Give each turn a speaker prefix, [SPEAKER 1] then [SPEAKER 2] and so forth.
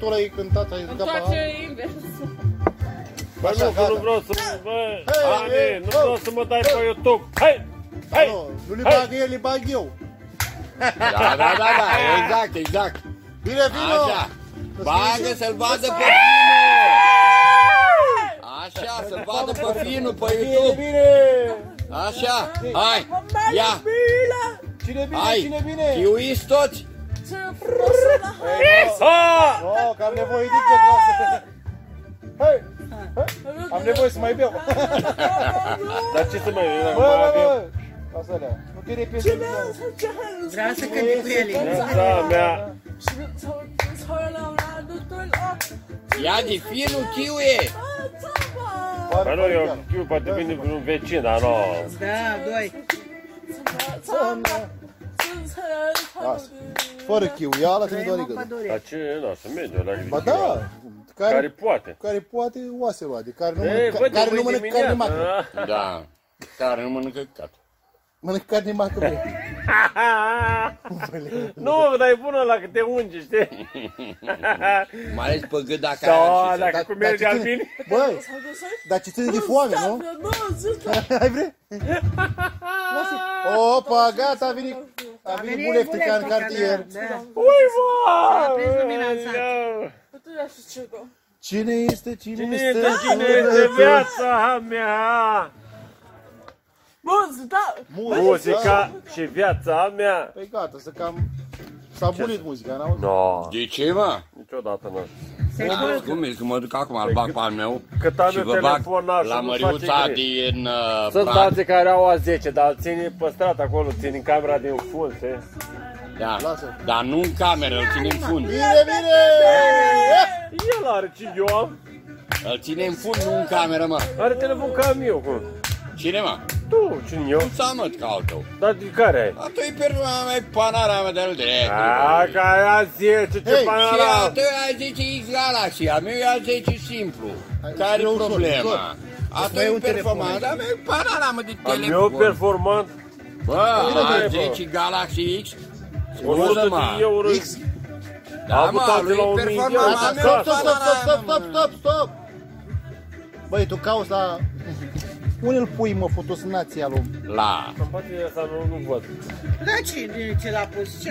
[SPEAKER 1] tu l-ai cântat, ai jucat pe
[SPEAKER 2] Întoarce
[SPEAKER 1] A?
[SPEAKER 2] invers.
[SPEAKER 3] Bă,
[SPEAKER 1] Așa,
[SPEAKER 3] nu, că nu
[SPEAKER 1] gata.
[SPEAKER 3] vreau să... Bă,
[SPEAKER 1] Hei,
[SPEAKER 3] Ani,
[SPEAKER 1] hei,
[SPEAKER 3] nu
[SPEAKER 1] oh.
[SPEAKER 3] vreau să mă dai pe YouTube. Hai! Hai!
[SPEAKER 1] Nu, nu li
[SPEAKER 3] Hai!
[SPEAKER 1] bag el, li bag eu.
[SPEAKER 4] Da, da, da, da, exact, exact.
[SPEAKER 1] Bine, vino!
[SPEAKER 4] Așa. Bagă să-l vadă pe finul. Așa, să-l vadă pe finul pe YouTube.
[SPEAKER 1] bine!
[SPEAKER 4] Așa, hai, ia,
[SPEAKER 1] Cine bine,
[SPEAKER 4] hai,
[SPEAKER 1] cine bine?
[SPEAKER 4] chiuiți toți.
[SPEAKER 2] Ce frumos la
[SPEAKER 3] Ah!
[SPEAKER 1] Oh, că am nevoie de ce vreau Hai! Am nevoie să mai beau.
[SPEAKER 3] Dar ce să mai...
[SPEAKER 1] Bă, bă, bă! Lasă alea. Nu te repezi de mine.
[SPEAKER 5] Vreau să cânte cu ele.
[SPEAKER 3] Viața mea...
[SPEAKER 4] Ia de finul chiuie.
[SPEAKER 3] Bă, nu, eu știu, poate vine un vecin, dar nu...
[SPEAKER 5] Da, doi.
[SPEAKER 1] Lasă. Fără chiu, ia la tine doar
[SPEAKER 5] Trei mă
[SPEAKER 1] gândul.
[SPEAKER 5] pădure.
[SPEAKER 3] Dar ce, nu, să merge, dacă
[SPEAKER 1] Ba da,
[SPEAKER 3] Care
[SPEAKER 1] care,
[SPEAKER 3] poate.
[SPEAKER 1] care poate oase roade, care nu
[SPEAKER 3] Ei,
[SPEAKER 1] mănâncă,
[SPEAKER 3] bă, de
[SPEAKER 1] care nu
[SPEAKER 3] mâine
[SPEAKER 1] mănâncă carne
[SPEAKER 3] dimineață,
[SPEAKER 1] macră.
[SPEAKER 3] a?
[SPEAKER 4] Da, care nu mănâncă cat.
[SPEAKER 1] Mănâncă carne macră, bă.
[SPEAKER 3] Nu, dar e bună la că te unge, știi?
[SPEAKER 4] Mai ales pe gât dacă
[SPEAKER 3] Da,
[SPEAKER 4] ai
[SPEAKER 3] dacă
[SPEAKER 1] Dar-
[SPEAKER 3] cu
[SPEAKER 1] dar
[SPEAKER 3] merge
[SPEAKER 1] ce ține-
[SPEAKER 3] albin.
[SPEAKER 1] Bă, dar ce ține de foame, nu? Ai vrea? Lasă. Opa, gata, a venit, a venit
[SPEAKER 5] venit
[SPEAKER 1] buleftica în
[SPEAKER 5] Buleftica,
[SPEAKER 1] cartier.
[SPEAKER 5] da, da.
[SPEAKER 3] Ui, mă!
[SPEAKER 5] S-a prins lumina în sat.
[SPEAKER 3] Ia.
[SPEAKER 1] Cine este, cine,
[SPEAKER 3] Cine
[SPEAKER 1] este?
[SPEAKER 3] este, cine este viața mea? Muzica și viața mea.
[SPEAKER 1] Păi gata, să cam... S-a bulit muzica, n-auzi?
[SPEAKER 3] No,
[SPEAKER 4] De ce, mă?
[SPEAKER 3] niciodată nu.
[SPEAKER 5] Se
[SPEAKER 4] Da,
[SPEAKER 5] culcă.
[SPEAKER 4] cum e, că mă duc acum, îl bag pe al meu
[SPEAKER 3] Cât am
[SPEAKER 4] și
[SPEAKER 3] eu
[SPEAKER 4] vă bag
[SPEAKER 3] telefon, n-aș,
[SPEAKER 4] la
[SPEAKER 3] nu
[SPEAKER 4] măriuța
[SPEAKER 3] face greș.
[SPEAKER 4] din uh,
[SPEAKER 3] Sunt
[SPEAKER 4] Prag.
[SPEAKER 3] alții care au A10, dar îl ține păstrat acolo, țin în camera din fund, știi?
[SPEAKER 4] Da,
[SPEAKER 1] Lasă.
[SPEAKER 4] dar nu în cameră, îl ține în fund.
[SPEAKER 1] Bine, bine!
[SPEAKER 3] El are ce eu am.
[SPEAKER 4] Îl ține în fund, nu în cameră, mă.
[SPEAKER 3] Are telefon ca am eu, cum?
[SPEAKER 4] Cine, mă?
[SPEAKER 3] Tu, cine eu?
[SPEAKER 4] Să mă, ca al tău.
[SPEAKER 3] Dar de care ai?
[SPEAKER 4] A tu e persoana mea, panara mea de-al drept.
[SPEAKER 3] A, că ai A10, ce
[SPEAKER 1] Hei,
[SPEAKER 4] Și
[SPEAKER 3] panara.
[SPEAKER 4] a tău ai 10 X Galaxy, a meu e a 10 simplu. Care e
[SPEAKER 1] ușor,
[SPEAKER 4] problema?
[SPEAKER 1] ușor.
[SPEAKER 4] A
[SPEAKER 1] Îți
[SPEAKER 4] tu
[SPEAKER 1] mai
[SPEAKER 4] e
[SPEAKER 1] un telefon
[SPEAKER 4] performant, a meu e panara mea de
[SPEAKER 3] Am eu
[SPEAKER 4] telefon.
[SPEAKER 3] performant
[SPEAKER 4] Bă,
[SPEAKER 3] Bine,
[SPEAKER 4] a
[SPEAKER 3] bă.
[SPEAKER 4] 10 Galaxy X.
[SPEAKER 3] 100
[SPEAKER 4] Scuze, mă.
[SPEAKER 3] de euro.
[SPEAKER 1] X.
[SPEAKER 4] Da,
[SPEAKER 3] Am
[SPEAKER 4] mă,
[SPEAKER 3] avut
[SPEAKER 4] lui
[SPEAKER 3] la
[SPEAKER 4] e
[SPEAKER 3] 1000 de euro.
[SPEAKER 4] performant,
[SPEAKER 3] Da,
[SPEAKER 4] a meu
[SPEAKER 1] Stop,
[SPEAKER 4] e
[SPEAKER 1] stop, stop, stop,
[SPEAKER 4] panara
[SPEAKER 1] stop,
[SPEAKER 4] mea,
[SPEAKER 1] stop,
[SPEAKER 4] mă.
[SPEAKER 1] stop, stop! Băi, tu cauți la... Unde îl pui, mă, fotos în nația lui?
[SPEAKER 4] La.
[SPEAKER 3] În patria asta nu, nu văd.
[SPEAKER 5] Da, cine ce l-a pus? Ce